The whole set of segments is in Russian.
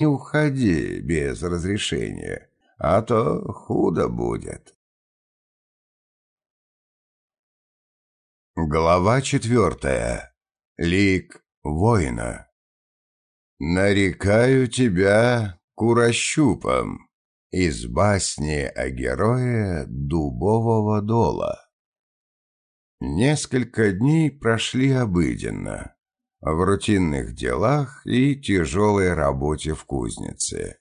Не уходи без разрешения, а то худо будет. Глава четвертая. Лик воина. «Нарекаю тебя Курощупом» из басни о герое Дубового дола. Несколько дней прошли обыденно, в рутинных делах и тяжелой работе в кузнице.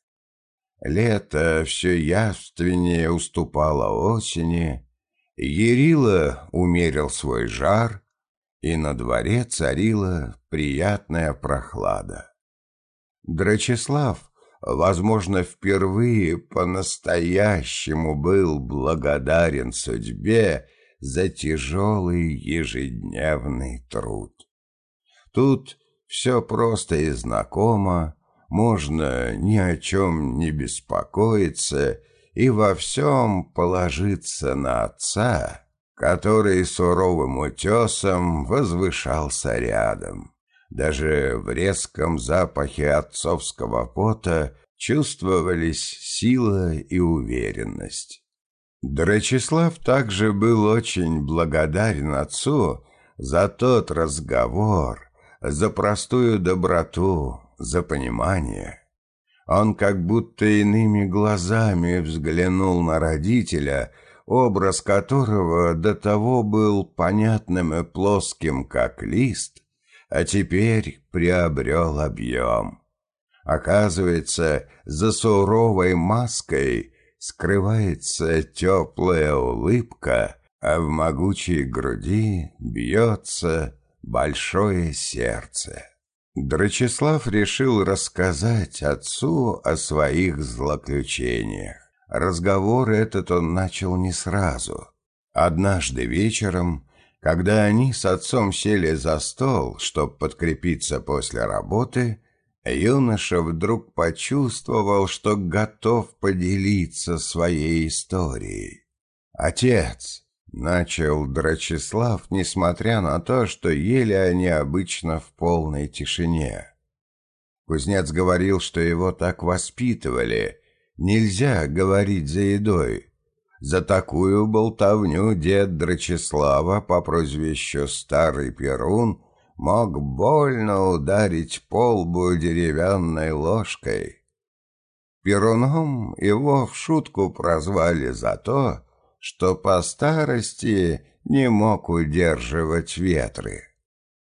Лето все явственнее уступало осени, Ерила умерил свой жар, и на дворе царила приятная прохлада. Драчеслав, возможно, впервые по-настоящему был благодарен судьбе за тяжелый ежедневный труд. Тут все просто и знакомо, можно ни о чем не беспокоиться и во всем положиться на отца, который суровым утесом возвышался рядом. Даже в резком запахе отцовского пота чувствовались сила и уверенность. Драчеслав также был очень благодарен отцу за тот разговор, за простую доброту, за понимание. Он как будто иными глазами взглянул на родителя, образ которого до того был понятным и плоским, как лист, а теперь приобрел объем. Оказывается, за суровой маской скрывается теплая улыбка, а в могучей груди бьется большое сердце. Драчеслав решил рассказать отцу о своих злоключениях. Разговор этот он начал не сразу. Однажды вечером когда они с отцом сели за стол, чтобы подкрепиться после работы, юноша вдруг почувствовал, что готов поделиться своей историей. «Отец!» — начал Драчеслав, несмотря на то, что ели они обычно в полной тишине. Кузнец говорил, что его так воспитывали. Нельзя говорить за едой. За такую болтовню дед Драчеслава по прозвищу Старый Перун мог больно ударить по лбу деревянной ложкой. Перуном его в шутку прозвали за то, что по старости не мог удерживать ветры.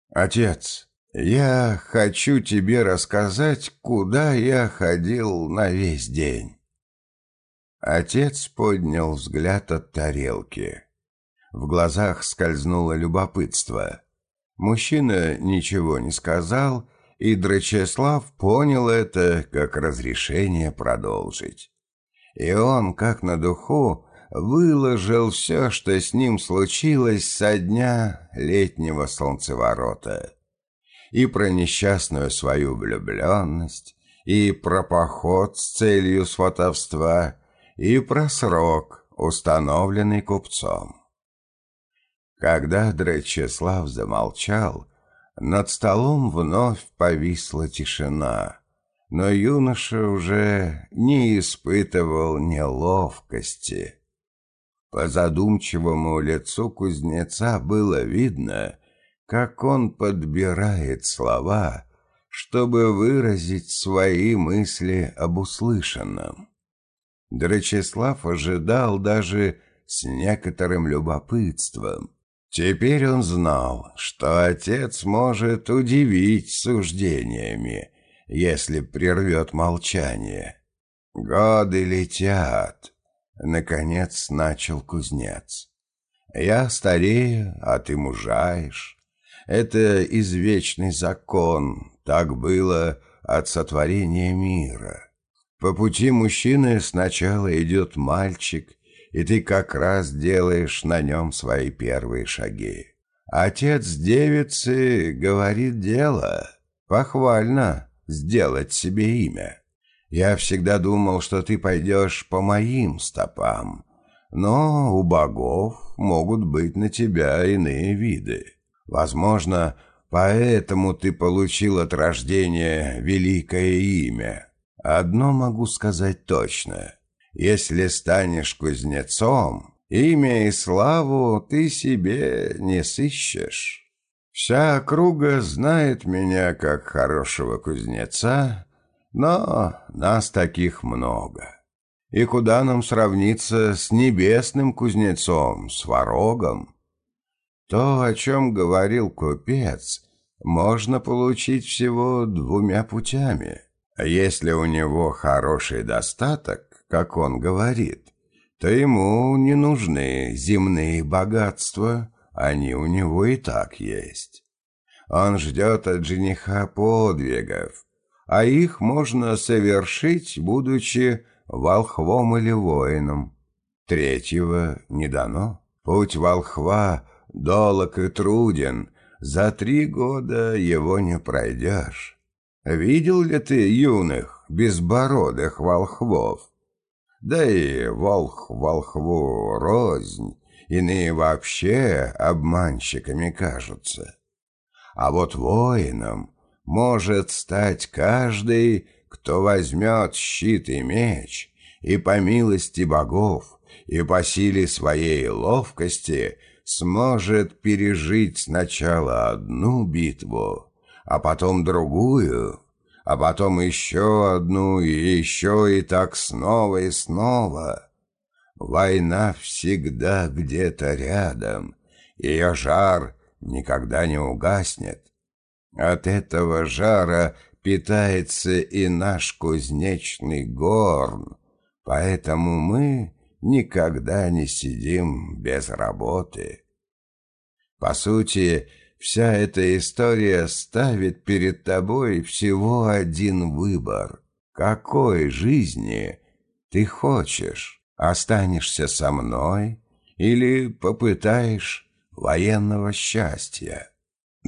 «Отец, я хочу тебе рассказать, куда я ходил на весь день». Отец поднял взгляд от тарелки. В глазах скользнуло любопытство. Мужчина ничего не сказал, и Драчеслав понял это как разрешение продолжить. И он, как на духу, выложил все, что с ним случилось со дня летнего солнцеворота. И про несчастную свою влюбленность, и про поход с целью сватовства — и про срок, установленный купцом. Когда Дречеслав замолчал, над столом вновь повисла тишина, но юноша уже не испытывал неловкости. По задумчивому лицу кузнеца было видно, как он подбирает слова, чтобы выразить свои мысли об услышанном. Драчеслав ожидал даже с некоторым любопытством. Теперь он знал, что отец может удивить суждениями, если прервет молчание. «Годы летят», — наконец начал кузнец. «Я старею, а ты мужаешь. Это извечный закон, так было от сотворения мира. По пути мужчины сначала идет мальчик, и ты как раз делаешь на нем свои первые шаги. Отец девицы говорит дело. Похвально сделать себе имя. Я всегда думал, что ты пойдешь по моим стопам, но у богов могут быть на тебя иные виды. Возможно, поэтому ты получил от рождения великое имя одно могу сказать точно. Если станешь кузнецом, имя и славу ты себе не сыщешь. Вся округа знает меня как хорошего кузнеца, но нас таких много. И куда нам сравниться с небесным кузнецом, с ворогом? То, о чем говорил купец, можно получить всего двумя путями. Если у него хороший достаток, как он говорит, то ему не нужны земные богатства, они у него и так есть. Он ждет от жениха подвигов, а их можно совершить, будучи волхвом или воином. Третьего не дано. Путь волхва долог и труден, за три года его не пройдешь. Видел ли ты юных, безбородых волхвов? Да и волх волхву рознь, иные вообще обманщиками кажутся. А вот воином может стать каждый, кто возьмет щит и меч, и по милости богов, и по силе своей ловкости сможет пережить сначала одну битву, а потом другую, а потом еще одну и еще и так снова и снова. Война всегда где-то рядом, ее жар никогда не угаснет. От этого жара питается и наш кузнечный горн, поэтому мы никогда не сидим без работы. По сути, вся эта история ставит перед тобой всего один выбор. Какой жизни ты хочешь? Останешься со мной или попытаешь военного счастья?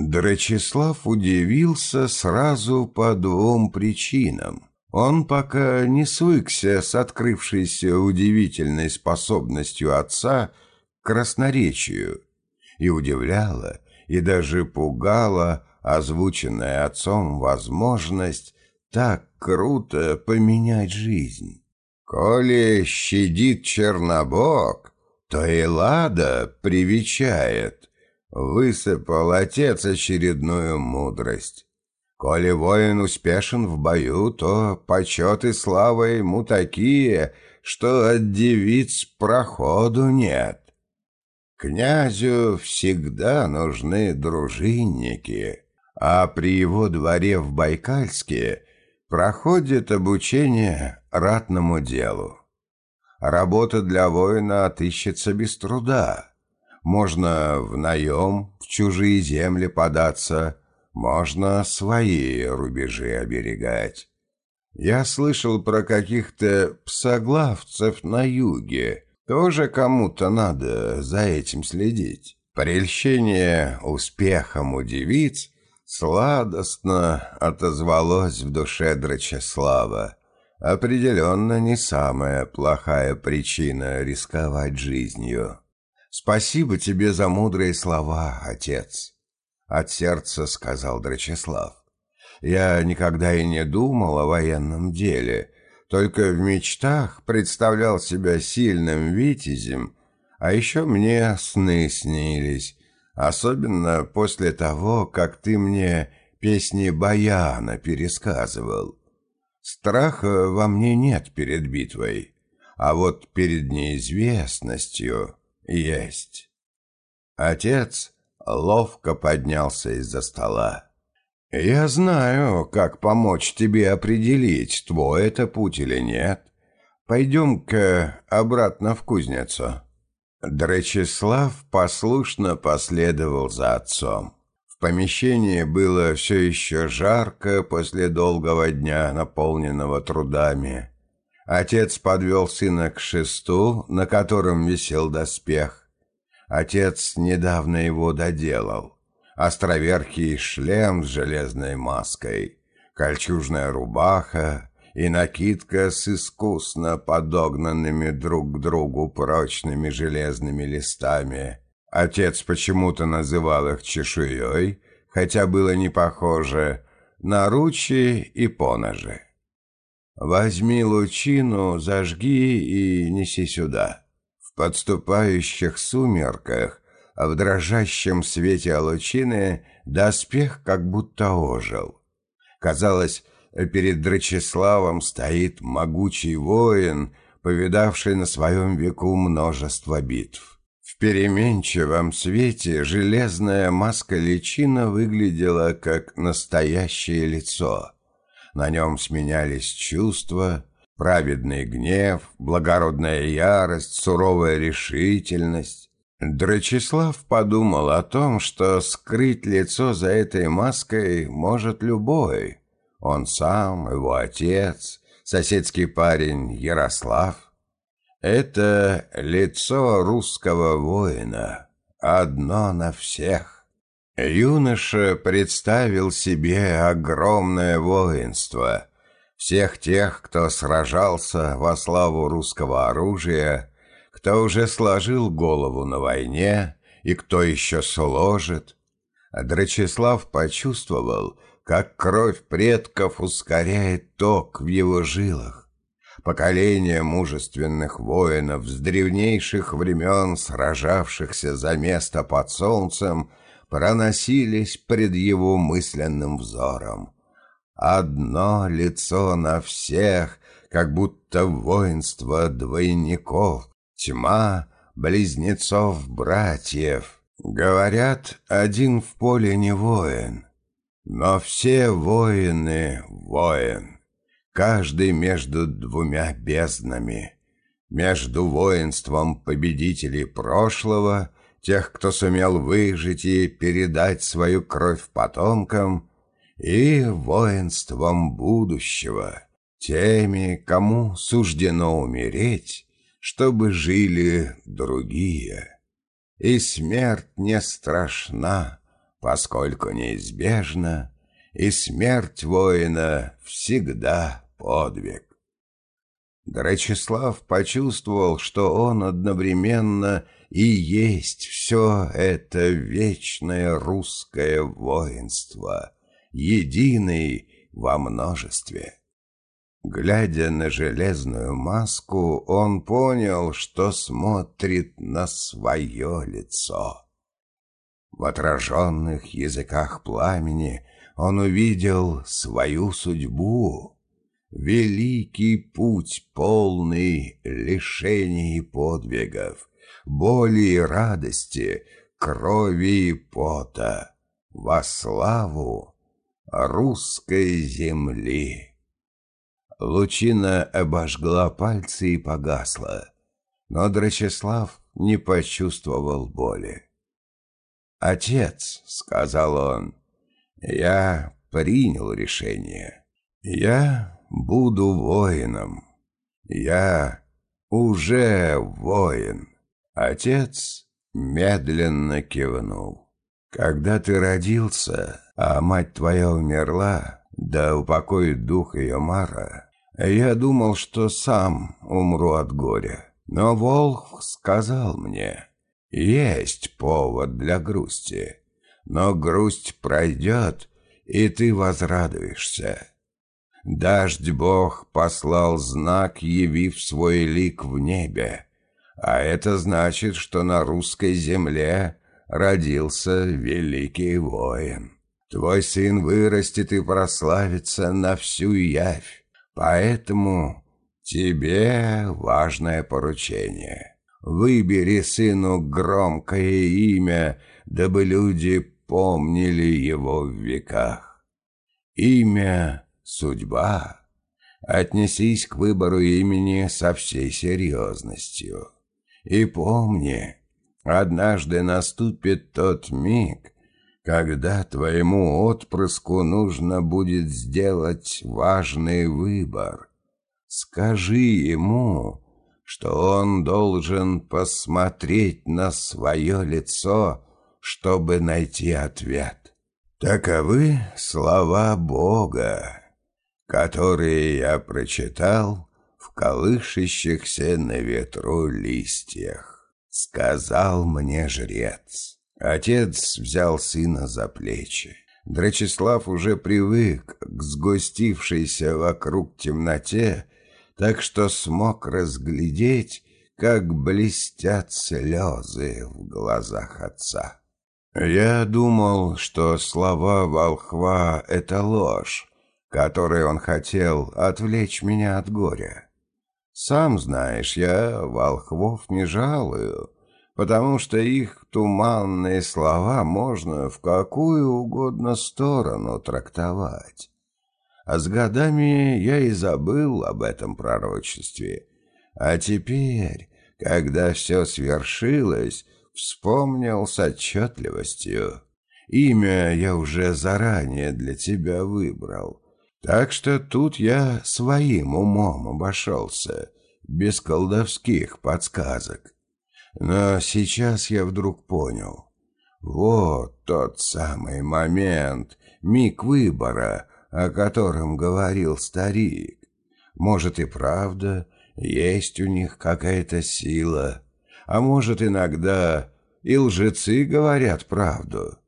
Драчеслав удивился сразу по двум причинам. Он пока не свыкся с открывшейся удивительной способностью отца к красноречию, и удивляла, и даже пугала озвученная отцом возможность так круто поменять жизнь. «Коли щадит Чернобог, то и Лада привечает», — высыпал отец очередную мудрость. Коли воин успешен в бою, то почет и слава ему такие, что от девиц проходу нет. Князю всегда нужны дружинники, а при его дворе в Байкальске проходит обучение ратному делу. Работа для воина отыщется без труда. Можно в наем, в чужие земли податься – можно свои рубежи оберегать. Я слышал про каких-то псоглавцев на юге. Тоже кому-то надо за этим следить. Прельщение успехом у девиц сладостно отозвалось в душе Драчеслава. Определенно не самая плохая причина рисковать жизнью. Спасибо тебе за мудрые слова, отец. От сердца сказал Драчеслав. Я никогда и не думал о военном деле, только в мечтах представлял себя сильным витязем, а еще мне сны снились, особенно после того, как ты мне песни Баяна пересказывал. Страха во мне нет перед битвой, а вот перед неизвестностью есть. Отец ловко поднялся из-за стола. «Я знаю, как помочь тебе определить, твой это путь или нет. Пойдем-ка обратно в кузницу». Дречислав послушно последовал за отцом. В помещении было все еще жарко после долгого дня, наполненного трудами. Отец подвел сына к шесту, на котором висел доспех, Отец недавно его доделал. Островерхий шлем с железной маской, кольчужная рубаха и накидка с искусно подогнанными друг к другу прочными железными листами. Отец почему-то называл их чешуей, хотя было не похоже, наручи и поножи. Возьми лучину, зажги и неси сюда». В подступающих сумерках, в дрожащем свете лучины, доспех как будто ожил. Казалось, перед Драчеславом стоит могучий воин, повидавший на своем веку множество битв. В переменчивом свете железная маска-личина выглядела как настоящее лицо. На нем сменялись чувства, праведный гнев, благородная ярость, суровая решительность. Драчеслав подумал о том, что скрыть лицо за этой маской может любой. Он сам, его отец, соседский парень Ярослав. Это лицо русского воина, одно на всех. Юноша представил себе огромное воинство, всех тех, кто сражался во славу русского оружия, кто уже сложил голову на войне и кто еще сложит. Драчеслав почувствовал, как кровь предков ускоряет ток в его жилах. Поколения мужественных воинов с древнейших времен, сражавшихся за место под солнцем, проносились пред его мысленным взором. Одно лицо на всех, как будто воинство двойников, тьма близнецов-братьев. Говорят, один в поле не воин, но все воины — воин, каждый между двумя безднами, между воинством победителей прошлого, тех, кто сумел выжить и передать свою кровь потомкам, и воинством будущего, теми, кому суждено умереть, чтобы жили другие. И смерть не страшна, поскольку неизбежно, и смерть воина всегда подвиг. Драчеслав почувствовал, что он одновременно и есть все это вечное русское воинство, единый во множестве. Глядя на железную маску, он понял, что смотрит на свое лицо. В отраженных языках пламени он увидел свою судьбу. Великий путь, полный лишений и подвигов, боли и радости, крови и пота, во славу русской земли. Лучина обожгла пальцы и погасла, но Драчеслав не почувствовал боли. «Отец», — сказал он, — «я принял решение. Я буду воином. Я уже воин». Отец медленно кивнул. «Когда ты родился, а мать твоя умерла, да упокоит дух ее Мара, я думал, что сам умру от горя. Но Волх сказал мне, есть повод для грусти, но грусть пройдет, и ты возрадуешься. Дождь Бог послал знак, явив свой лик в небе, а это значит, что на русской земле родился великий воин. Твой сын вырастет и прославится на всю явь, поэтому тебе важное поручение». Выбери сыну громкое имя, дабы люди помнили его в веках. Имя — судьба. Отнесись к выбору имени со всей серьезностью. И помни, однажды наступит тот миг, когда твоему отпрыску нужно будет сделать важный выбор. Скажи ему, что он должен посмотреть на свое лицо, чтобы найти ответ. Таковы слова Бога, которые я прочитал колышащихся на ветру листьях. Сказал мне жрец. Отец взял сына за плечи. Драчеслав уже привык к сгустившейся вокруг темноте, так что смог разглядеть, как блестят слезы в глазах отца. Я думал, что слова волхва — это ложь, которой он хотел отвлечь меня от горя. Сам знаешь, я волхвов не жалую, потому что их туманные слова можно в какую угодно сторону трактовать. А с годами я и забыл об этом пророчестве. А теперь, когда все свершилось, вспомнил с отчетливостью. Имя я уже заранее для тебя выбрал, так что тут я своим умом обошелся, без колдовских подсказок. Но сейчас я вдруг понял. Вот тот самый момент, миг выбора, о котором говорил старик. Может и правда, есть у них какая-то сила, а может иногда и лжецы говорят правду.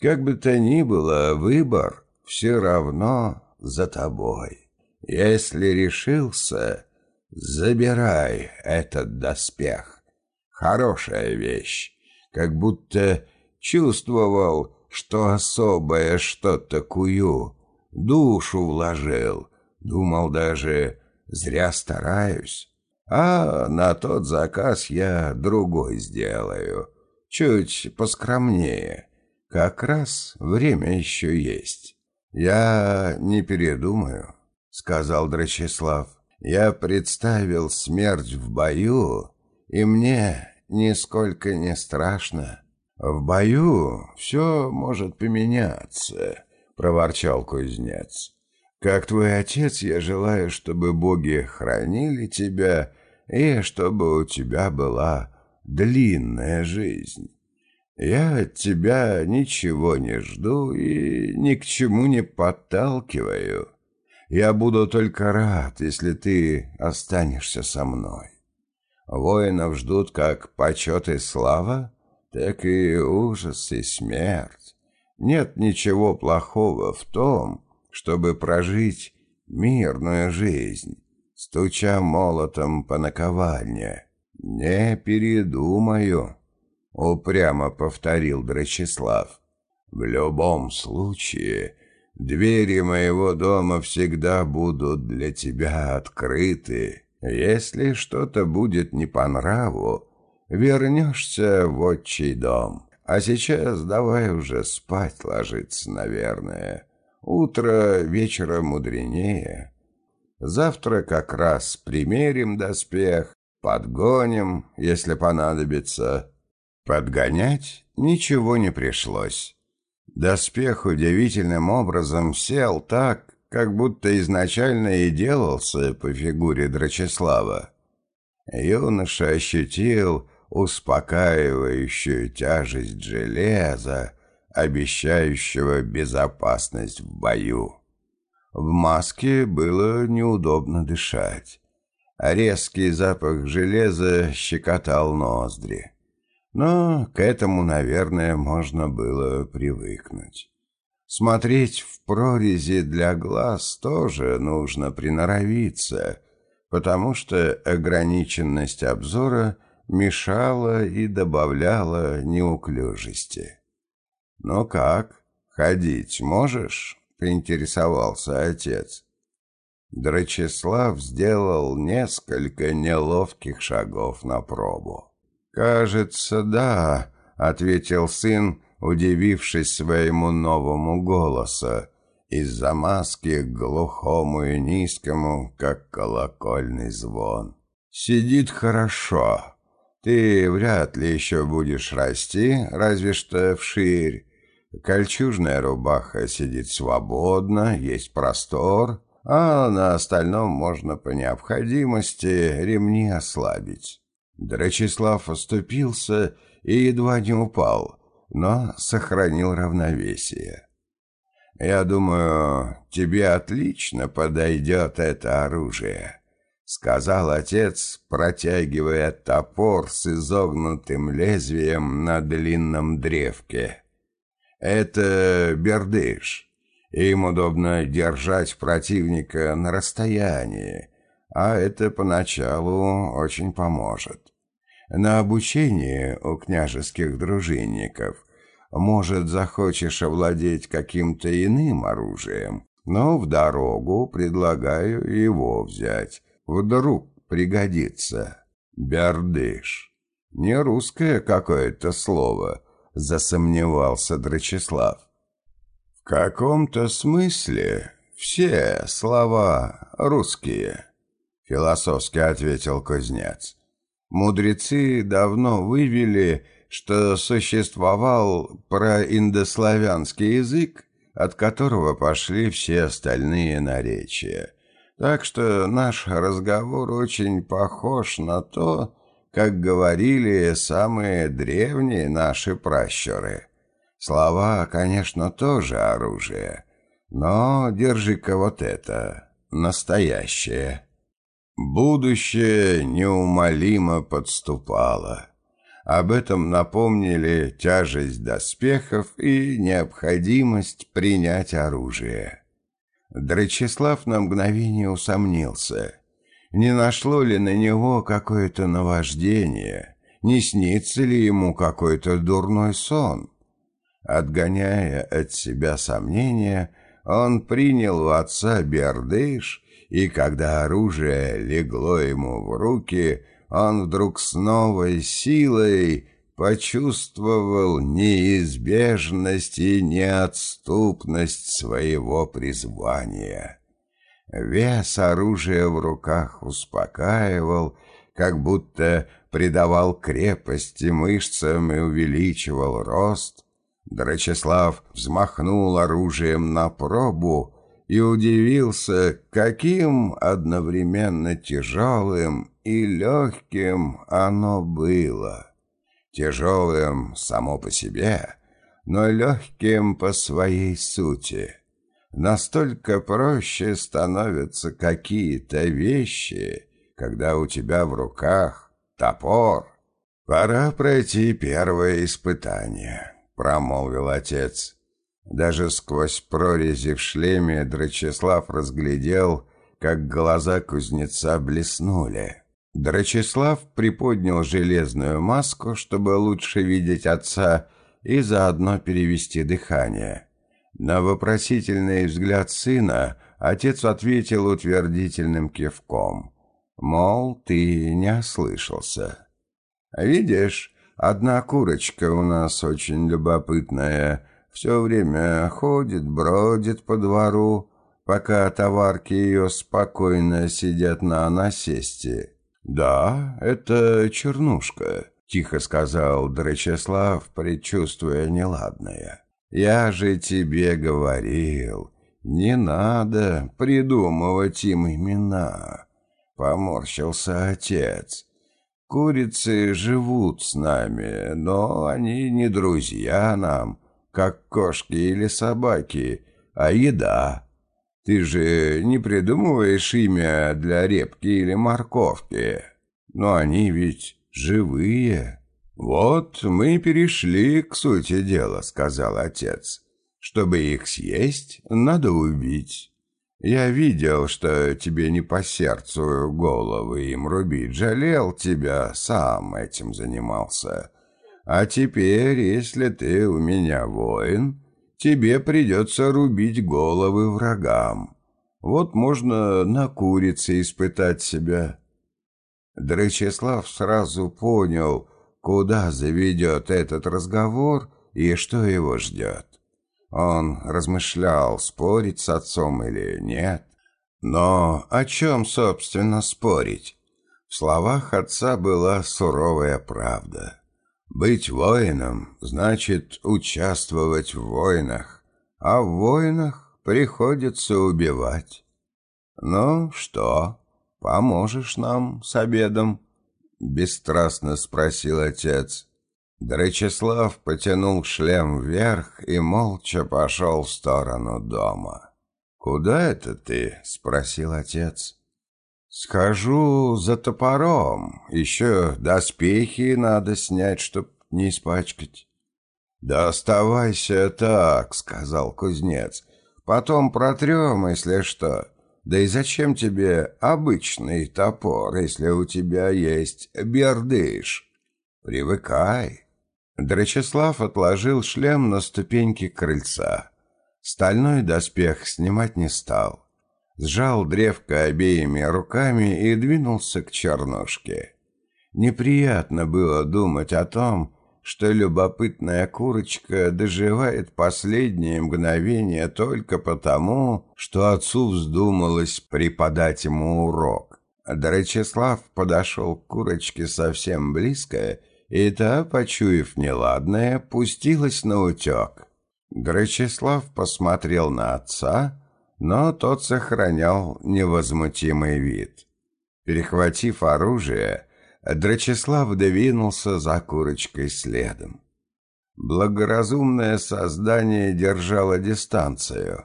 Как бы то ни было, выбор все равно за тобой. Если решился, забирай этот доспех. Хорошая вещь. Как будто чувствовал, что особое что-то кую. Душу вложил. Думал даже, зря стараюсь. А на тот заказ я другой сделаю. Чуть поскромнее. Как раз время еще есть. «Я не передумаю», — сказал Драчеслав. «Я представил смерть в бою, и мне нисколько не страшно. В бою все может поменяться, проворчал кузнец. Как твой отец, я желаю, чтобы боги хранили тебя и чтобы у тебя была длинная жизнь. Я от тебя ничего не жду и ни к чему не подталкиваю. Я буду только рад, если ты останешься со мной. Воинов ждут как почет и слава, так и ужас и смерть. Нет ничего плохого в том, чтобы прожить мирную жизнь, стуча молотом по наковальне. «Не передумаю», — упрямо повторил Драчеслав. «В любом случае, двери моего дома всегда будут для тебя открыты». Если что-то будет не по нраву, вернешься в отчий дом. А сейчас давай уже спать ложиться, наверное. Утро вечера мудренее. Завтра как раз примерим доспех, подгоним, если понадобится. Подгонять ничего не пришлось. Доспех удивительным образом сел так, как будто изначально и делался по фигуре Драчеслава. Юноша ощутил успокаивающую тяжесть железа, обещающего безопасность в бою. В маске было неудобно дышать, резкий запах железа щекотал ноздри. Но к этому, наверное, можно было привыкнуть. Смотреть в прорези для глаз тоже нужно приноровиться, потому что ограниченность обзора мешала и добавляла неуклюжести. «Ну как, ходить можешь?» — поинтересовался отец. Драчеслав сделал несколько неловких шагов на пробу. «Кажется, да», — ответил сын, удивившись своему новому голосу, из-за маски глухому и низкому, как колокольный звон. «Сидит хорошо. Ты вряд ли еще будешь расти, разве что вширь. Кольчужная рубаха сидит свободно, есть простор, а на остальном можно по необходимости ремни ослабить». Драчеслав оступился и едва не упал, но сохранил равновесие. «Я думаю, тебе отлично подойдет это оружие», — сказал отец, протягивая топор с изогнутым лезвием на длинном древке. Это бердыш. Им удобно держать противника на расстоянии, а это поначалу очень поможет. На обучение у княжеских дружинников, может, захочешь овладеть каким-то иным оружием, но в дорогу предлагаю его взять. Вдруг пригодится. Бердыш. Не русское какое-то слово, засомневался Драчеслав. В каком-то смысле все слова русские, философски ответил кузнец. Мудрецы давно вывели, что существовал проиндославянский язык, от которого пошли все остальные наречия. Так что наш разговор очень похож на то, как говорили самые древние наши пращуры. Слова, конечно, тоже оружие, но держи-ка вот это, настоящее. Будущее неумолимо подступало. Об этом напомнили тяжесть доспехов и необходимость принять оружие. Драчеслав на мгновение усомнился. Не нашло ли на него какое-то наваждение? Не снится ли ему какой-то дурной сон? Отгоняя от себя сомнения, он принял у отца бердыш и когда оружие легло ему в руки, он вдруг с новой силой почувствовал неизбежность и неотступность своего призвания. Вес оружия в руках успокаивал, как будто придавал крепости мышцам и увеличивал рост. Драчеслав взмахнул оружием на пробу, и удивился, каким одновременно тяжелым и легким оно было. Тяжелым само по себе, но легким по своей сути. Настолько проще становятся какие-то вещи, когда у тебя в руках топор. «Пора пройти первое испытание», — промолвил отец. Даже сквозь прорези в шлеме Драчеслав разглядел, как глаза кузнеца блеснули. Драчеслав приподнял железную маску, чтобы лучше видеть отца и заодно перевести дыхание. На вопросительный взгляд сына отец ответил утвердительным кивком. Мол, ты не ослышался. «Видишь, одна курочка у нас очень любопытная», все время ходит, бродит по двору, пока товарки ее спокойно сидят на насесте. «Да, это чернушка», — тихо сказал Драчеслав, предчувствуя неладное. «Я же тебе говорил, не надо придумывать им имена», — поморщился отец. «Курицы живут с нами, но они не друзья нам» как кошки или собаки, а еда. Ты же не придумываешь имя для репки или морковки. Но они ведь живые. Вот мы перешли к сути дела, сказал отец. Чтобы их съесть, надо убить. Я видел, что тебе не по сердцу головы им рубить, жалел тебя, сам этим занимался. А теперь, если ты у меня воин, тебе придется рубить головы врагам. Вот можно на курице испытать себя». Дречеслав сразу понял, куда заведет этот разговор и что его ждет. Он размышлял, спорить с отцом или нет. Но о чем, собственно, спорить? В словах отца была суровая правда. Быть воином значит участвовать в войнах, а в войнах приходится убивать. Ну что, поможешь нам с обедом? Бесстрастно спросил отец. Дречеслав потянул шлем вверх и молча пошел в сторону дома. «Куда это ты?» — спросил отец. «Схожу за топором. Еще доспехи надо снять, чтоб не испачкать». «Да оставайся так», — сказал кузнец. «Потом протрем, если что. Да и зачем тебе обычный топор, если у тебя есть бердыш? Привыкай». Драчеслав отложил шлем на ступеньки крыльца. Стальной доспех снимать не стал. Сжал древко обеими руками и двинулся к чернушке. Неприятно было думать о том, что любопытная курочка доживает последние мгновения только потому, что отцу вздумалось преподать ему урок. Дорочеслав подошел к курочке совсем близко, и та, почуяв неладное, пустилась на утек. Дорочеслав посмотрел на отца, но тот сохранял невозмутимый вид. Перехватив оружие, Драчеслав двинулся за курочкой следом. Благоразумное создание держало дистанцию.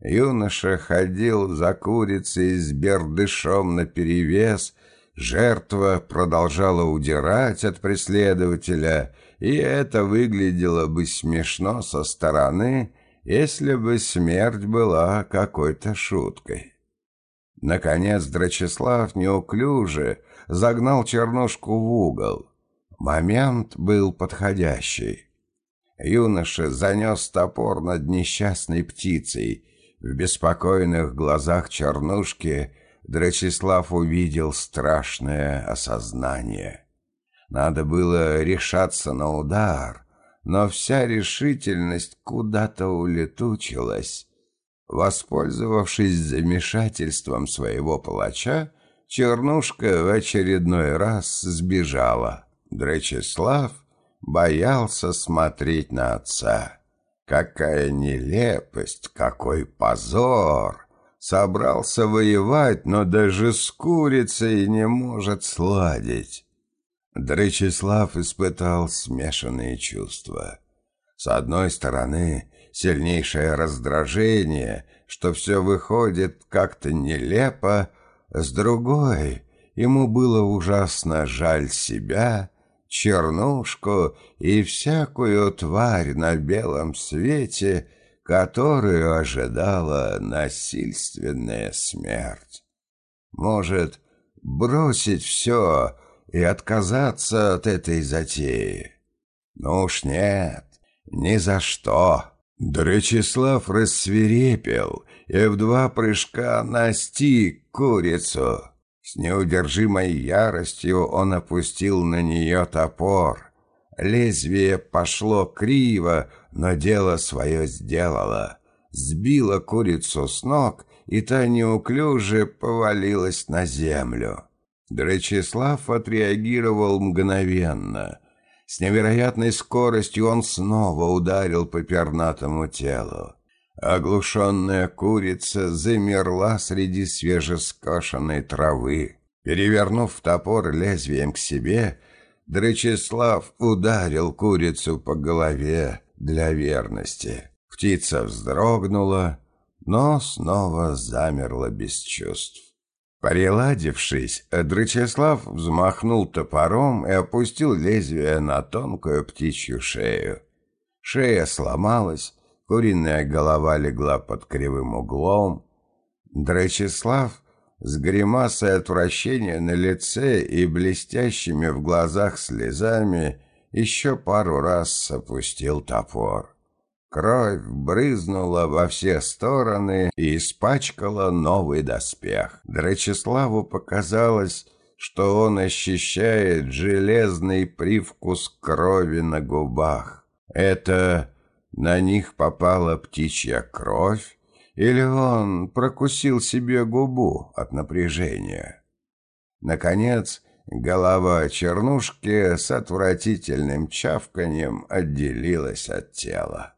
Юноша ходил за курицей с бердышом наперевес, жертва продолжала удирать от преследователя, и это выглядело бы смешно со стороны, если бы смерть была какой-то шуткой. Наконец Драчеслав неуклюже загнал чернушку в угол. Момент был подходящий. Юноша занес топор над несчастной птицей. В беспокойных глазах чернушки Драчеслав увидел страшное осознание. Надо было решаться на удар, но вся решительность куда-то улетучилась. Воспользовавшись замешательством своего палача, Чернушка в очередной раз сбежала. Дречеслав боялся смотреть на отца. Какая нелепость, какой позор! Собрался воевать, но даже с курицей не может сладить. Дречеслав испытал смешанные чувства. С одной стороны, сильнейшее раздражение, что все выходит как-то нелепо, с другой, ему было ужасно жаль себя, чернушку и всякую тварь на белом свете, которую ожидала насильственная смерть. Может, бросить все и отказаться от этой затеи? Ну уж нет, ни за что. Дречислав рассверепел и в два прыжка настиг курицу. С неудержимой яростью он опустил на нее топор. Лезвие пошло криво, но дело свое сделало. Сбило курицу с ног, и та неуклюже повалилась на землю. Дречислав отреагировал мгновенно — с невероятной скоростью он снова ударил по пернатому телу. Оглушенная курица замерла среди свежескошенной травы. Перевернув топор лезвием к себе, Дречислав ударил курицу по голове для верности. Птица вздрогнула, но снова замерла без чувств. Приладившись, Драчеслав взмахнул топором и опустил лезвие на тонкую птичью шею. Шея сломалась, куриная голова легла под кривым углом. Драчеслав с гримасой отвращения на лице и блестящими в глазах слезами еще пару раз опустил топор. Кровь брызнула во все стороны и испачкала новый доспех. Драчеславу показалось, что он ощущает железный привкус крови на губах. Это на них попала птичья кровь, или он прокусил себе губу от напряжения. Наконец, голова чернушки с отвратительным чавканьем отделилась от тела.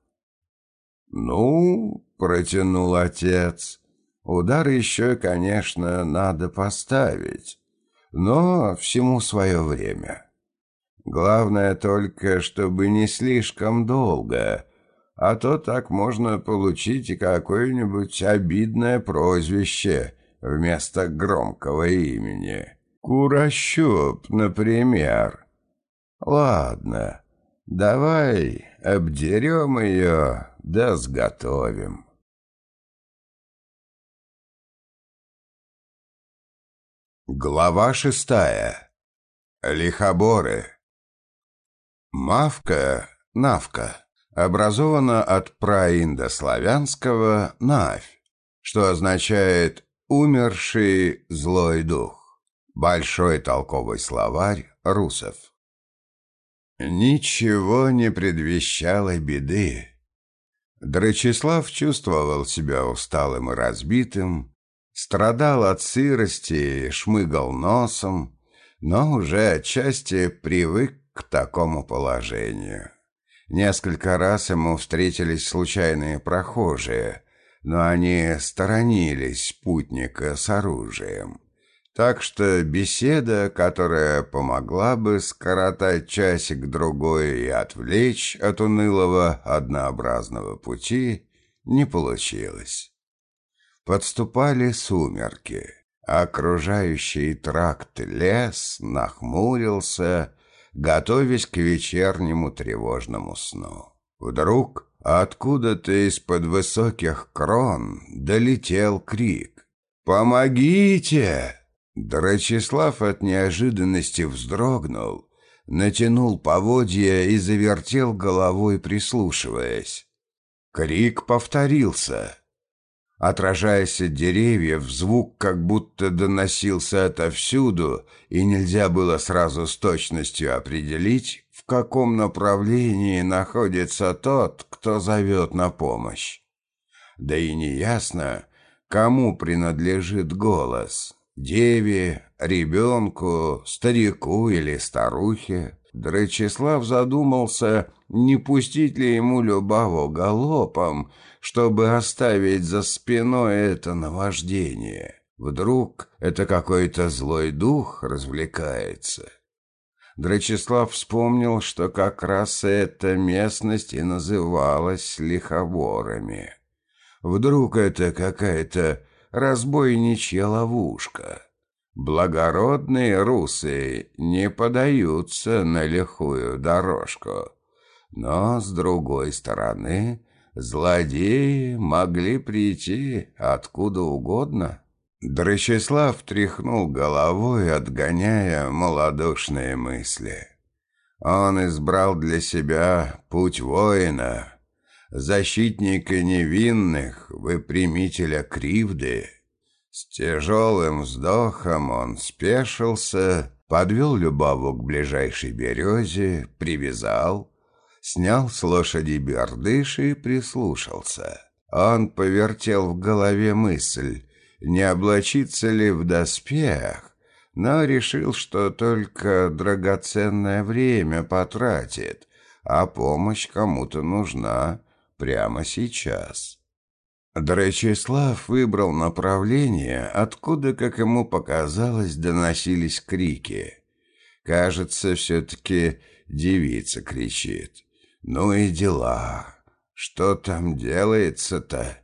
«Ну, — протянул отец, — удар еще, конечно, надо поставить, но всему свое время. Главное только, чтобы не слишком долго, а то так можно получить и какое-нибудь обидное прозвище вместо громкого имени. Курощуп, например. Ладно, Давай обдерем ее, да сготовим. Глава шестая. Лихоборы. Мавка, навка, образована от праиндославянского «навь», что означает «умерший злой дух». Большой толковый словарь русов. Ничего не предвещало беды. Драчеслав чувствовал себя усталым и разбитым, страдал от сырости, шмыгал носом, но уже отчасти привык к такому положению. Несколько раз ему встретились случайные прохожие, но они сторонились путника с оружием. Так что беседа, которая помогла бы скоротать часик-другой и отвлечь от унылого однообразного пути, не получилась. Подступали сумерки. Окружающий тракт лес нахмурился, готовясь к вечернему тревожному сну. Вдруг откуда-то из-под высоких крон долетел крик «Помогите!» Драчеслав от неожиданности вздрогнул, натянул поводья и завертел головой, прислушиваясь. Крик повторился. Отражаясь от деревьев, звук как будто доносился отовсюду, и нельзя было сразу с точностью определить, в каком направлении находится тот, кто зовет на помощь. Да и неясно, кому принадлежит голос деве, ребенку, старику или старухе. Драчеслав задумался, не пустить ли ему Любаву галопом, чтобы оставить за спиной это наваждение. Вдруг это какой-то злой дух развлекается. Драчеслав вспомнил, что как раз эта местность и называлась Лихоборами. Вдруг это какая-то разбойничья ловушка. Благородные русы не подаются на лихую дорожку. Но, с другой стороны, злодеи могли прийти откуда угодно. Дрочеслав тряхнул головой, отгоняя малодушные мысли. Он избрал для себя путь воина — защитника невинных, выпрямителя кривды. С тяжелым вздохом он спешился, подвел Любаву к ближайшей березе, привязал, снял с лошади бердыш и прислушался. Он повертел в голове мысль, не облачиться ли в доспех, но решил, что только драгоценное время потратит, а помощь кому-то нужна, прямо сейчас. Дречеслав выбрал направление, откуда, как ему показалось, доносились крики. Кажется, все-таки девица кричит. «Ну и дела! Что там делается-то?»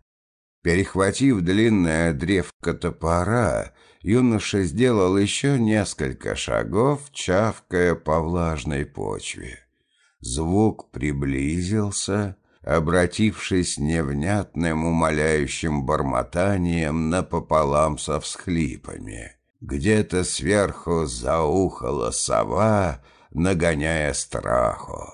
Перехватив длинное древко топора, юноша сделал еще несколько шагов, чавкая по влажной почве. Звук приблизился, обратившись невнятным умоляющим бормотанием напополам со всхлипами. Где-то сверху заухала сова, нагоняя страху.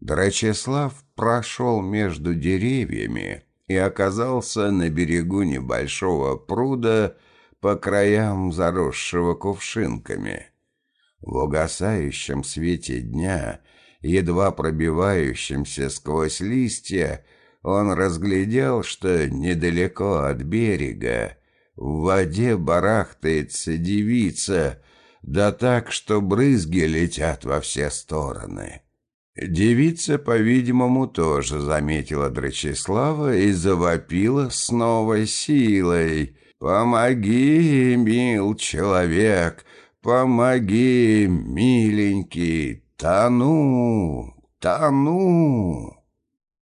Драчеслав прошел между деревьями и оказался на берегу небольшого пруда по краям заросшего кувшинками. В угасающем свете дня едва пробивающимся сквозь листья, он разглядел, что недалеко от берега в воде барахтается девица, да так, что брызги летят во все стороны. Девица, по-видимому, тоже заметила Драчеслава и завопила с новой силой. «Помоги, мил человек, помоги, миленький, «Тону! Тону!»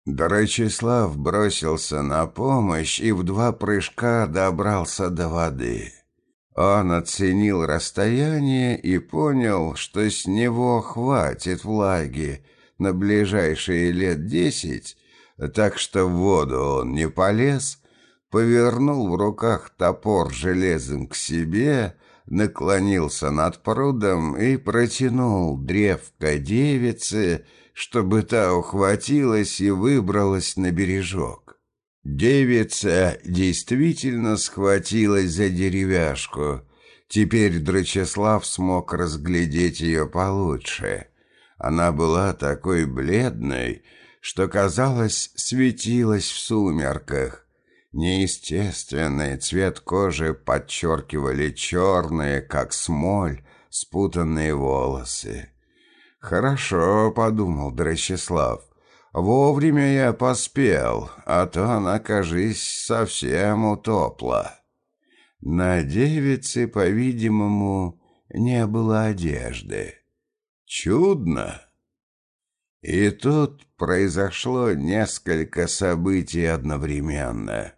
Дорочеслав бросился на помощь и в два прыжка добрался до воды. Он оценил расстояние и понял, что с него хватит влаги, на ближайшие лет десять, так что в воду он не полез, повернул в руках топор железом к себе, наклонился над прудом и протянул древко девицы, чтобы та ухватилась и выбралась на бережок. Девица действительно схватилась за деревяшку. Теперь Драчеслав смог разглядеть ее получше. Она была такой бледной, что, казалось, светилась в сумерках. Неестественный цвет кожи подчеркивали черные, как смоль, спутанные волосы. «Хорошо», — подумал Драчеслав, — «вовремя я поспел, а то она, кажись, совсем утопла». На девице, по-видимому, не было одежды. Чудно! И тут произошло несколько событий одновременно.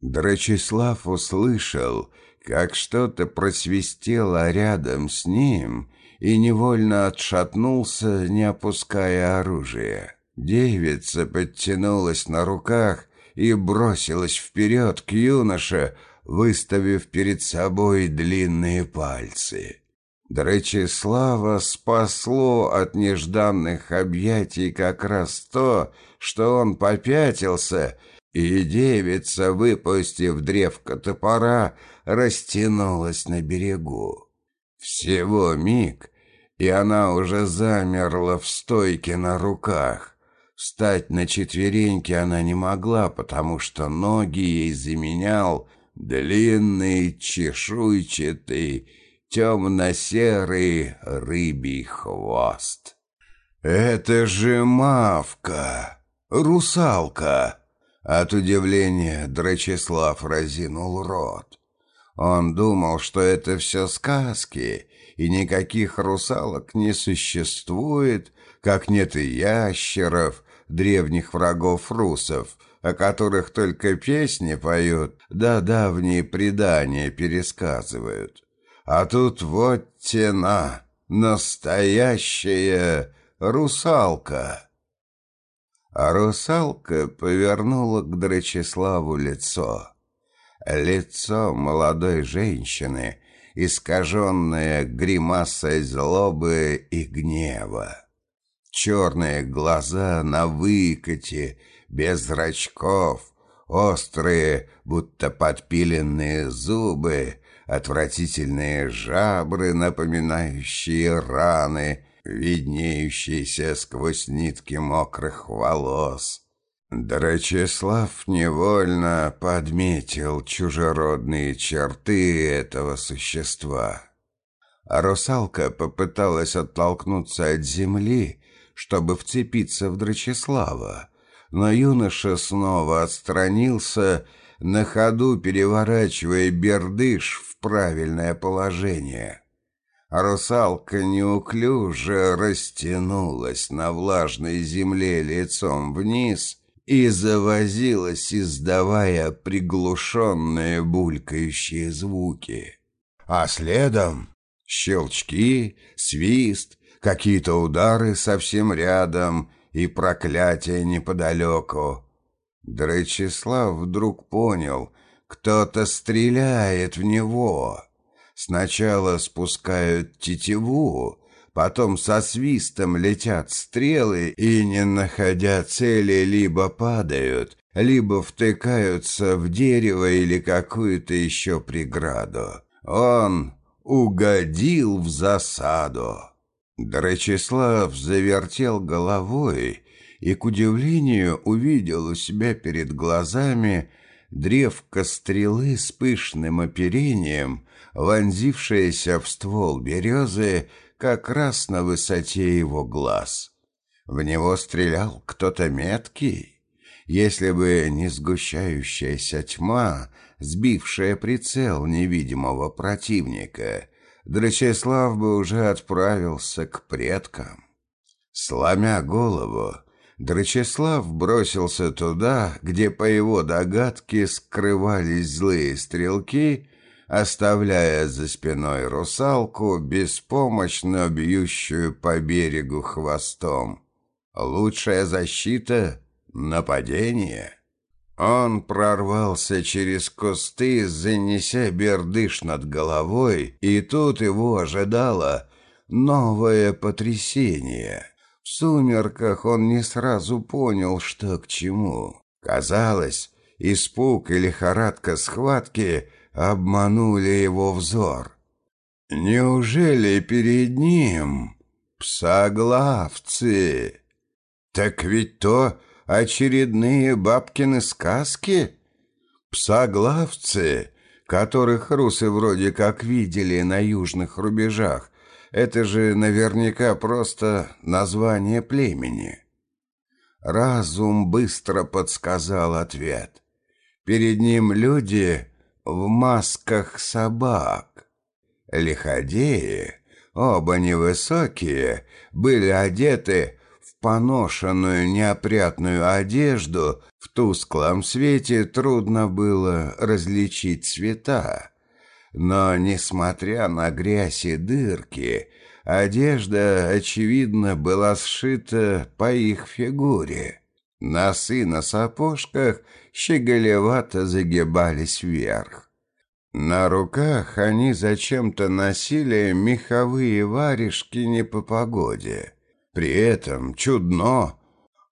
Драчеслав услышал, как что-то просвистело рядом с ним и невольно отшатнулся, не опуская оружие. Девица подтянулась на руках и бросилась вперед к юноше, выставив перед собой длинные пальцы. Дречислава спасло от нежданных объятий как раз то, что он попятился и девица, выпустив древко топора, растянулась на берегу. Всего миг, и она уже замерла в стойке на руках. Встать на четвереньки она не могла, потому что ноги ей заменял длинный чешуйчатый темно-серый рыбий хвост. «Это же мавка! Русалка!» От удивления Драчеслав разинул рот. Он думал, что это все сказки, и никаких русалок не существует, как нет и ящеров, древних врагов русов, о которых только песни поют, да давние предания пересказывают. А тут вот тена, настоящая русалка. А русалка повернула к Драчеславу лицо. Лицо молодой женщины, искаженное гримасой злобы и гнева. Черные глаза на выкате, без зрачков, острые, будто подпиленные зубы, отвратительные жабры, напоминающие раны, виднеющиеся сквозь нитки мокрых волос. Драчеслав невольно подметил чужеродные черты этого существа. А русалка попыталась оттолкнуться от земли, чтобы вцепиться в Драчеслава, но юноша снова отстранился, на ходу переворачивая бердыш в правильное положение. Русалка неуклюже растянулась на влажной земле лицом вниз и завозилась, издавая приглушенные булькающие звуки. А следом щелчки, свист, какие-то удары совсем рядом и проклятие неподалеку. Дречислав вдруг понял, кто-то стреляет в него. Сначала спускают тетиву, потом со свистом летят стрелы и, не находя цели, либо падают, либо втыкаются в дерево или какую-то еще преграду. Он угодил в засаду. Драчеслав завертел головой и, к удивлению, увидел у себя перед глазами древко стрелы с пышным оперением, вонзившееся в ствол березы как раз на высоте его глаз. В него стрелял кто-то меткий. Если бы не сгущающаяся тьма, сбившая прицел невидимого противника, Драчеслав бы уже отправился к предкам. Сломя голову, Драчеслав бросился туда, где, по его догадке, скрывались злые стрелки, оставляя за спиной русалку, беспомощно бьющую по берегу хвостом. Лучшая защита — нападение. Он прорвался через кусты, занеся бердыш над головой, и тут его ожидало новое потрясение. В сумерках он не сразу понял, что к чему. Казалось, испуг и лихорадка схватки обманули его взор. Неужели перед ним псоглавцы? Так ведь то очередные бабкины сказки? Псоглавцы, которых русы вроде как видели на южных рубежах, это же наверняка просто название племени. Разум быстро подсказал ответ. Перед ним люди в масках собак. Лиходеи, оба невысокие, были одеты в поношенную неопрятную одежду, в тусклом свете трудно было различить цвета. Но, несмотря на грязь и дырки, одежда, очевидно, была сшита по их фигуре. Носы на сапожках щеголевато загибались вверх. На руках они зачем-то носили меховые варежки не по погоде. При этом чудно.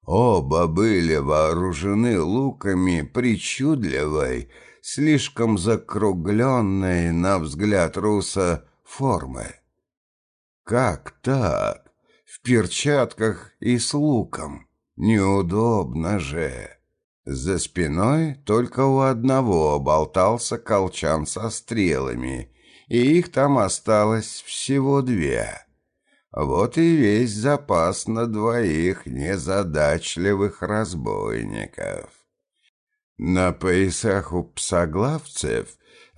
Оба были вооружены луками причудливой, слишком закругленной, на взгляд руса, формы. Как так? В перчатках и с луком. Неудобно же. За спиной только у одного болтался колчан со стрелами, и их там осталось всего две. Вот и весь запас на двоих незадачливых разбойников. На поясах у псоглавцев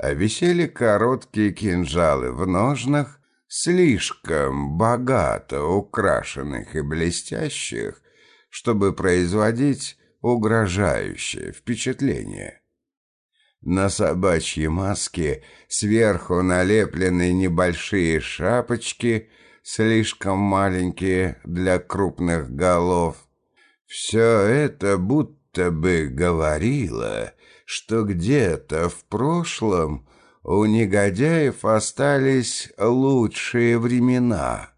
висели короткие кинжалы в ножнах, слишком богато украшенных и блестящих, чтобы производить угрожающее впечатление. На собачьей маске сверху налеплены небольшие шапочки, слишком маленькие для крупных голов. Все это будто бы говорила, что где-то в прошлом у негодяев остались лучшие времена,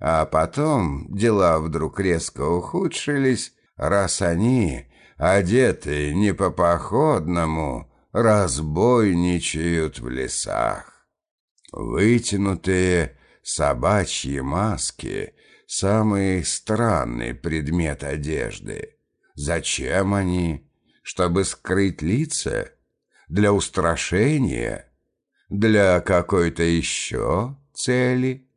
а потом дела вдруг резко ухудшились, раз они, одеты не по походному, разбойничают в лесах. Вытянутые собачьи маски — самый странный предмет одежды. Зачем они? Чтобы скрыть лица? Для устрашения? Для какой-то еще цели?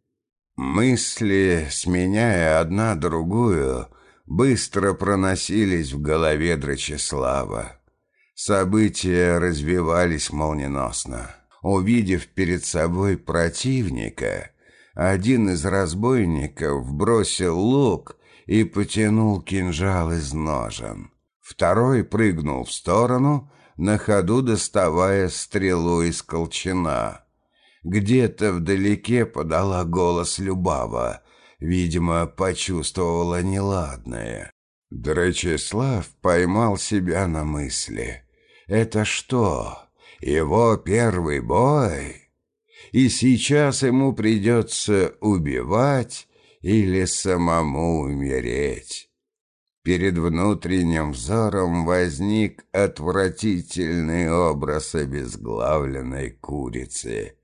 Мысли, сменяя одна другую, быстро проносились в голове Драчеслава. События развивались молниеносно. Увидев перед собой противника, один из разбойников бросил лук и потянул кинжал из ножен. Второй прыгнул в сторону, на ходу доставая стрелу из колчана. Где-то вдалеке подала голос Любава, видимо, почувствовала неладное. Драчеслав поймал себя на мысли. «Это что, его первый бой?» И сейчас ему придется убивать или самому умереть. Перед внутренним взором возник отвратительный образ обезглавленной курицы.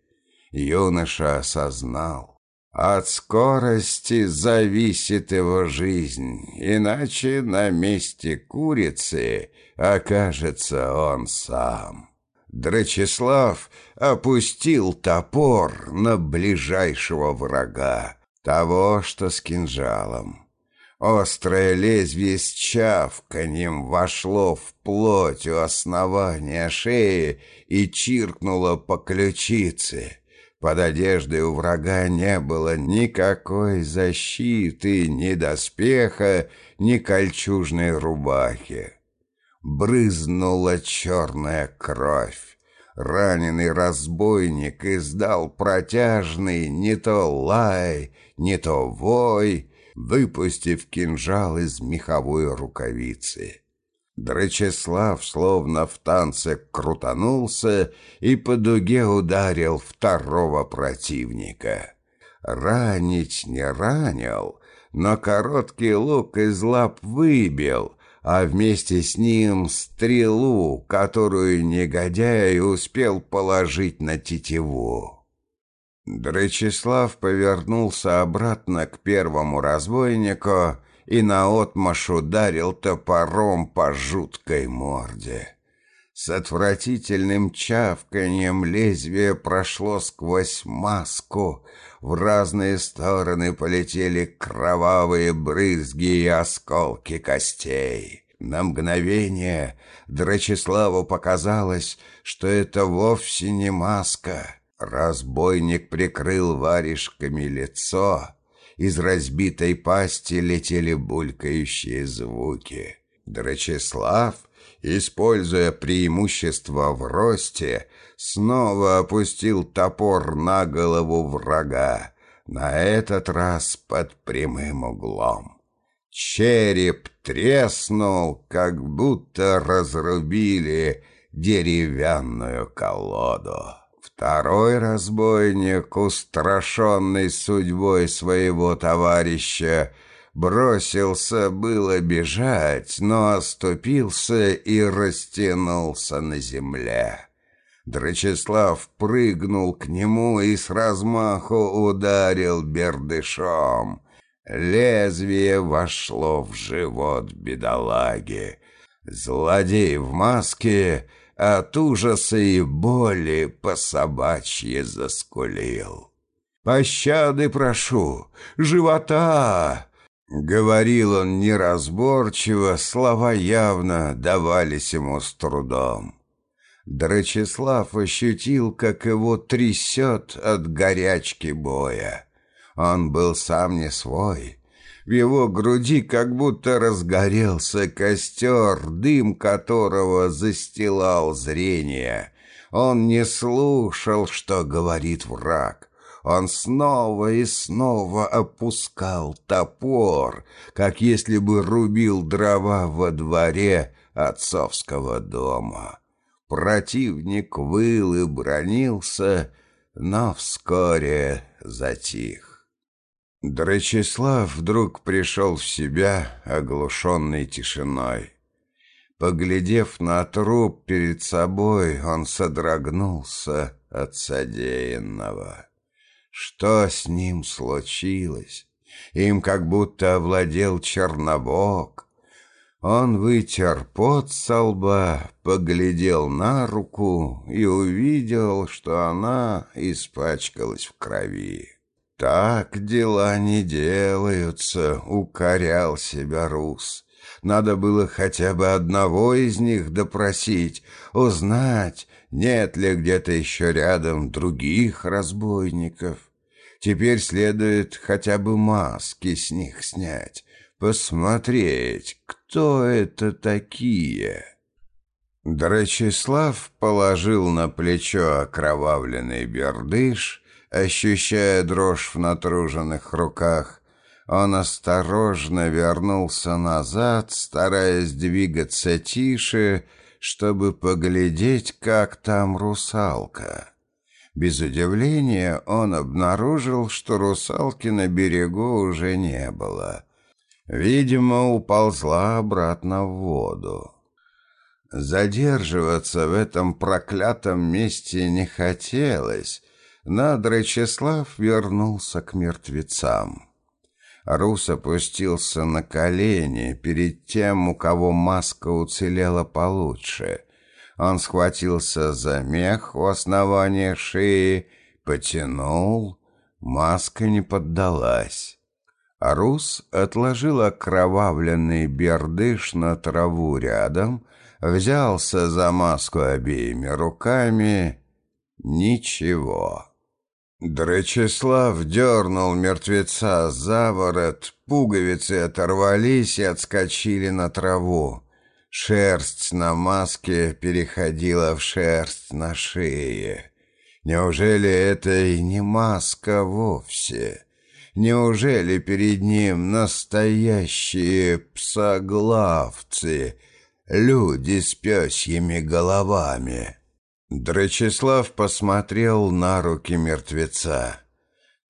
Юноша осознал, от скорости зависит его жизнь, иначе на месте курицы окажется он сам. Драчеслав опустил топор на ближайшего врага того, что с кинжалом. Острое лезвие с чавканьем вошло в плоть у основания шеи и чиркнуло по ключице. Под одеждой у врага не было никакой защиты, ни доспеха, ни кольчужной рубахи. Брызнула черная кровь. Раненый разбойник издал протяжный не то лай, не то вой, выпустив кинжал из меховой рукавицы. Драчеслав словно в танце крутанулся и по дуге ударил второго противника. Ранить не ранил, но короткий лук из лап выбил, а вместе с ним стрелу, которую негодяй успел положить на тетиву. Дречислав повернулся обратно к первому разбойнику и наотмашь ударил топором по жуткой морде. С отвратительным чавканьем лезвие прошло сквозь маску, в разные стороны полетели кровавые брызги и осколки костей. На мгновение Драчеславу показалось, что это вовсе не маска. Разбойник прикрыл варежками лицо, из разбитой пасти летели булькающие звуки. Драчеслав, используя преимущество в росте, снова опустил топор на голову врага, на этот раз под прямым углом. Череп треснул, как будто разрубили деревянную колоду. Второй разбойник, устрашенный судьбой своего товарища, бросился было бежать, но оступился и растянулся на земле. Драчеслав прыгнул к нему и с размаху ударил бердышом. Лезвие вошло в живот бедолаги. Злодей в маске от ужаса и боли по собачьи заскулил. «Пощады прошу! Живота!» Говорил он неразборчиво, слова явно давались ему с трудом. Драчеслав ощутил, как его трясет от горячки боя. Он был сам не свой. В его груди как будто разгорелся костер, дым которого застилал зрение. Он не слушал, что говорит враг. Он снова и снова опускал топор, как если бы рубил дрова во дворе отцовского дома. Противник выл и бронился, но вскоре затих. Драчеслав вдруг пришел в себя, оглушенный тишиной. Поглядев на труп перед собой, он содрогнулся от содеянного. Что с ним случилось? Им как будто овладел Чернобог. Он вытер пот со лба, поглядел на руку и увидел, что она испачкалась в крови. «Так дела не делаются», — укорял себя Рус. «Надо было хотя бы одного из них допросить, узнать, нет ли где-то еще рядом других разбойников. Теперь следует хотя бы маски с них снять, посмотреть, кто это такие». Драчеслав положил на плечо окровавленный бердыш, Ощущая дрожь в натруженных руках, он осторожно вернулся назад, стараясь двигаться тише, чтобы поглядеть, как там русалка. Без удивления он обнаружил, что русалки на берегу уже не было. Видимо, уползла обратно в воду. Задерживаться в этом проклятом месте не хотелось, Надрачеслав вернулся к мертвецам. Рус опустился на колени перед тем, у кого маска уцелела получше. Он схватился за мех у основания шеи, потянул, маска не поддалась. Рус отложил окровавленный бердыш на траву рядом, взялся за маску обеими руками. Ничего. Драчеслав дернул мертвеца за ворот, пуговицы оторвались и отскочили на траву. Шерсть на маске переходила в шерсть на шее. Неужели это и не маска вовсе? Неужели перед ним настоящие псоглавцы, люди с пёсьими головами? Драчеслав посмотрел на руки мертвеца.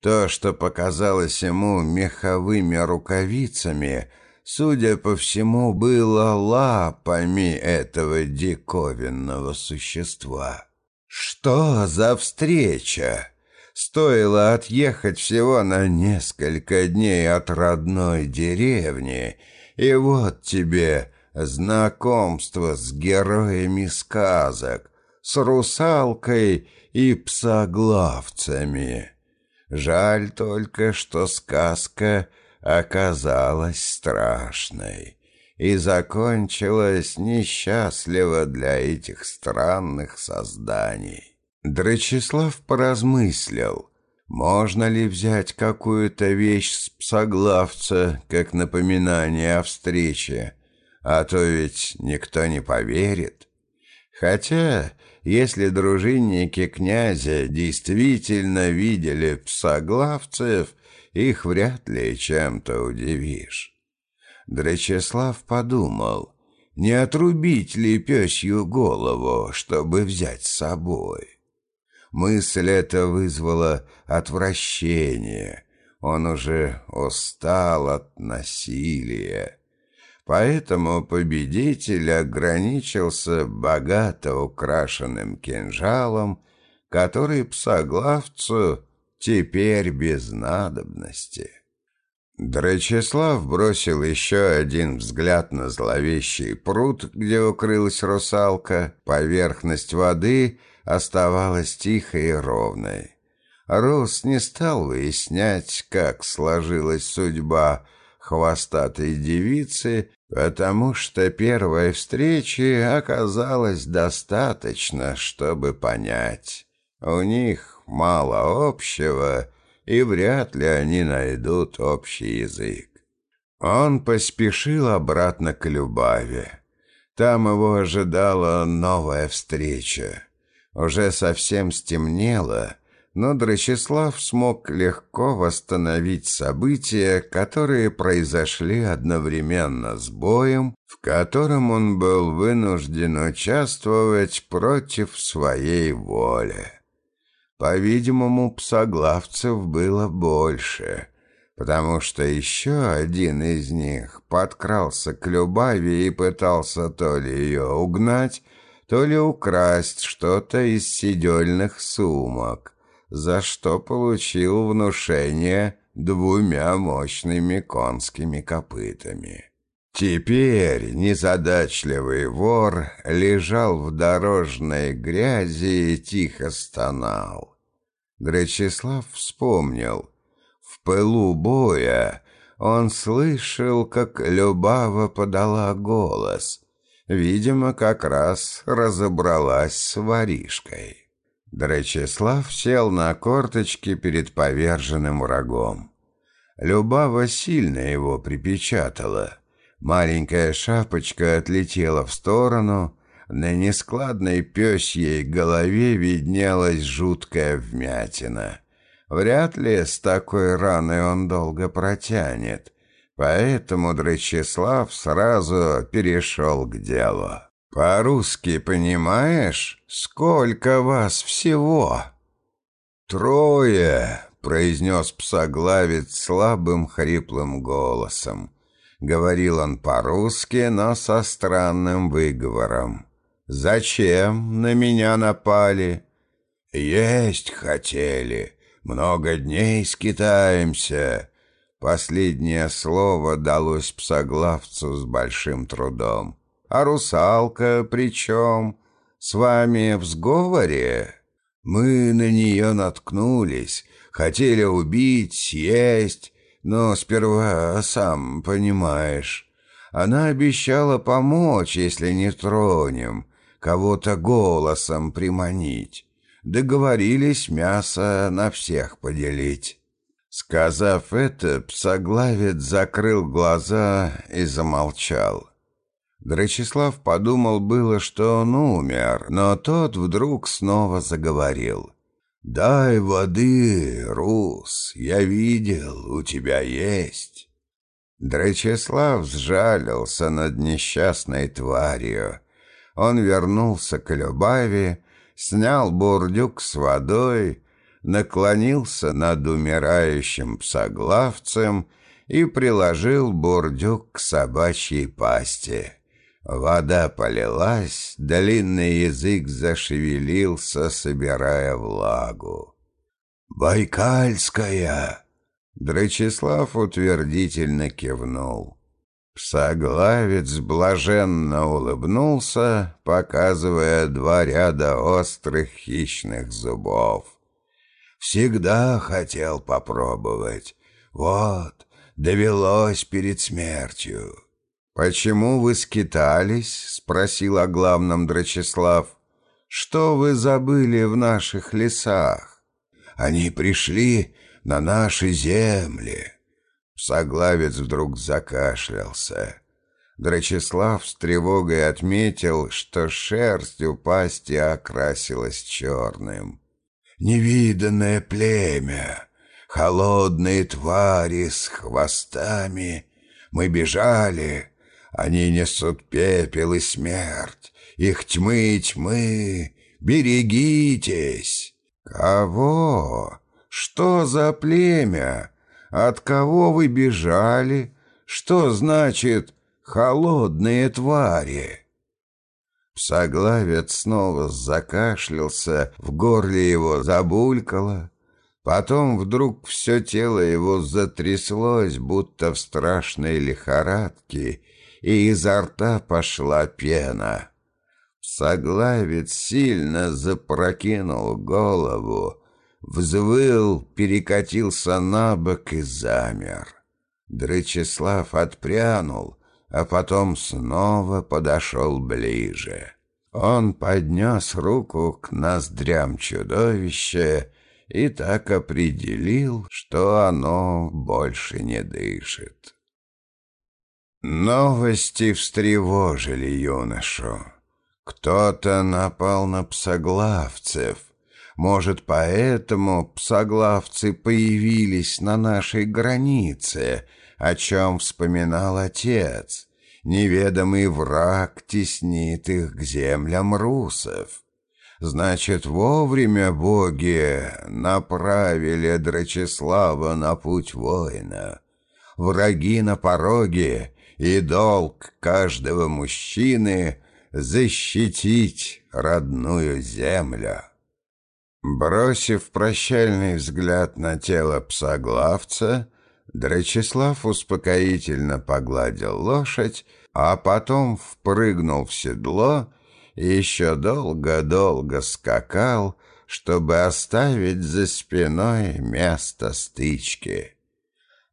То, что показалось ему меховыми рукавицами, судя по всему, было лапами этого диковинного существа. Что за встреча? Стоило отъехать всего на несколько дней от родной деревни, и вот тебе знакомство с героями сказок, с русалкой и псоглавцами. Жаль только, что сказка оказалась страшной и закончилась несчастливо для этих странных созданий. Драчеслав поразмыслил, можно ли взять какую-то вещь с псоглавца, как напоминание о встрече, а то ведь никто не поверит. Хотя если дружинники князя действительно видели псоглавцев, их вряд ли чем-то удивишь. Дречеслав подумал, не отрубить ли пёсью голову, чтобы взять с собой. Мысль эта вызвала отвращение. Он уже устал от насилия. Поэтому победитель ограничился богато украшенным кинжалом, который псоглавцу теперь без надобности. Драчеслав бросил еще один взгляд на зловещий пруд, где укрылась русалка. Поверхность воды оставалась тихой и ровной. Рус не стал выяснять, как сложилась судьба хвостатой девицы, потому что первой встречи оказалось достаточно, чтобы понять. У них мало общего, и вряд ли они найдут общий язык. Он поспешил обратно к Любаве. Там его ожидала новая встреча. Уже совсем стемнело, но Драчеслав смог легко восстановить события, которые произошли одновременно с боем, в котором он был вынужден участвовать против своей воли. По-видимому, псоглавцев было больше, потому что еще один из них подкрался к Любави и пытался то ли ее угнать, то ли украсть что-то из сидельных сумок за что получил внушение двумя мощными конскими копытами. Теперь незадачливый вор лежал в дорожной грязи и тихо стонал. Гречислав вспомнил. В пылу боя он слышал, как Любава подала голос. Видимо, как раз разобралась с воришкой. Дречеслав сел на корточки перед поверженным врагом. Любава сильно его припечатала. Маленькая шапочка отлетела в сторону, на нескладной пёсьей голове виднелась жуткая вмятина. Вряд ли с такой раной он долго протянет, поэтому Дречеслав сразу перешел к делу. «По-русски понимаешь, сколько вас всего?» «Трое», — произнес псоглавец слабым хриплым голосом. Говорил он по-русски, но со странным выговором. «Зачем на меня напали?» «Есть хотели. Много дней скитаемся». Последнее слово далось псоглавцу с большим трудом. А русалка причем? С вами в сговоре? Мы на нее наткнулись, хотели убить, съесть, но сперва, сам понимаешь, она обещала помочь, если не тронем, кого-то голосом приманить. Договорились мясо на всех поделить. Сказав это, псоглавец закрыл глаза и замолчал. Грачеслав подумал было, что он умер, но тот вдруг снова заговорил. «Дай воды, Рус, я видел, у тебя есть». Драчеслав сжалился над несчастной тварью. Он вернулся к Любави, снял бурдюк с водой, наклонился над умирающим псоглавцем и приложил бурдюк к собачьей пасти. Вода полилась, длинный язык зашевелился, собирая влагу. «Байкальская!» Драчеслав утвердительно кивнул. Псоглавец блаженно улыбнулся, показывая два ряда острых хищных зубов. «Всегда хотел попробовать. Вот, довелось перед смертью». «Почему вы скитались?» — спросил о главном Драчеслав. «Что вы забыли в наших лесах?» «Они пришли на наши земли». Псоглавец вдруг закашлялся. Драчеслав с тревогой отметил, что шерсть у пасти окрасилась черным. «Невиданное племя, холодные твари с хвостами. Мы бежали, они несут пепел и смерть, их тьмы и тьмы. Берегитесь!» «Кого? Что за племя? От кого вы бежали? Что значит «холодные твари»?» Псоглавец снова закашлялся, в горле его забулькало. Потом вдруг все тело его затряслось, будто в страшной лихорадке, и изо рта пошла пена. Соглавец сильно запрокинул голову, взвыл, перекатился на бок и замер. Дрычеслав отпрянул, а потом снова подошел ближе. Он поднес руку к ноздрям чудовища и так определил, что оно больше не дышит. Новости встревожили юношу. Кто-то напал на псоглавцев. Может, поэтому псоглавцы появились на нашей границе, о чем вспоминал отец. Неведомый враг теснит их к землям русов. Значит, вовремя боги направили Драчеслава на путь воина. Враги на пороге, и долг каждого мужчины — защитить родную землю. Бросив прощальный взгляд на тело псоглавца, Драчеслав успокоительно погладил лошадь, а потом впрыгнул в седло и еще долго-долго скакал, чтобы оставить за спиной место стычки.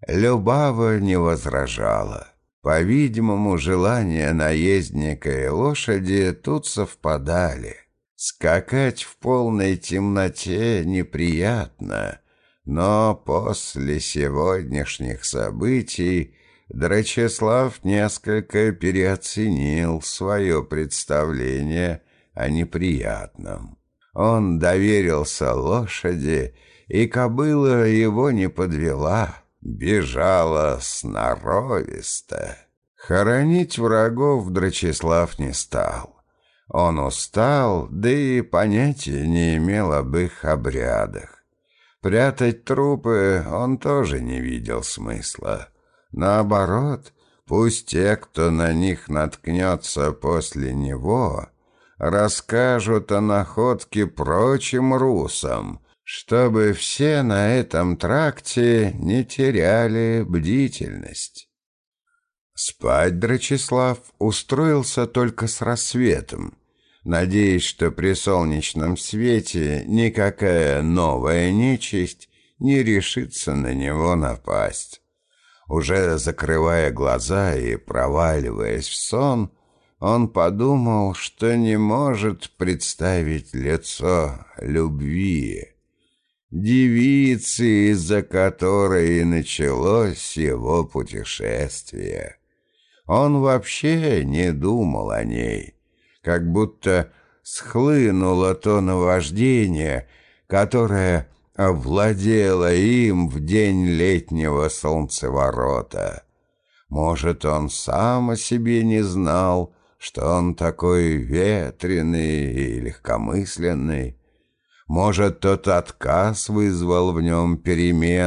Любава не возражала. По-видимому, желания наездника и лошади тут совпадали. Скакать в полной темноте неприятно, но после сегодняшних событий Драчеслав несколько переоценил свое представление о неприятном. Он доверился лошади, и кобыла его не подвела — бежала сноровисто. Хоронить врагов Драчеслав не стал. Он устал, да и понятия не имел об их обрядах. Прятать трупы он тоже не видел смысла. Наоборот, пусть те, кто на них наткнется после него, расскажут о находке прочим русам, чтобы все на этом тракте не теряли бдительность. Спать Драчеслав устроился только с рассветом, надеясь, что при солнечном свете никакая новая нечисть не решится на него напасть. Уже закрывая глаза и проваливаясь в сон, он подумал, что не может представить лицо любви, девицы, из-за которой и началось его путешествие. Он вообще не думал о ней, как будто схлынуло то наваждение, которая овладела им в день летнего солнцеворота. Может, он сам о себе не знал, что он такой ветреный и легкомысленный. Может, тот отказ вызвал в нем перемен,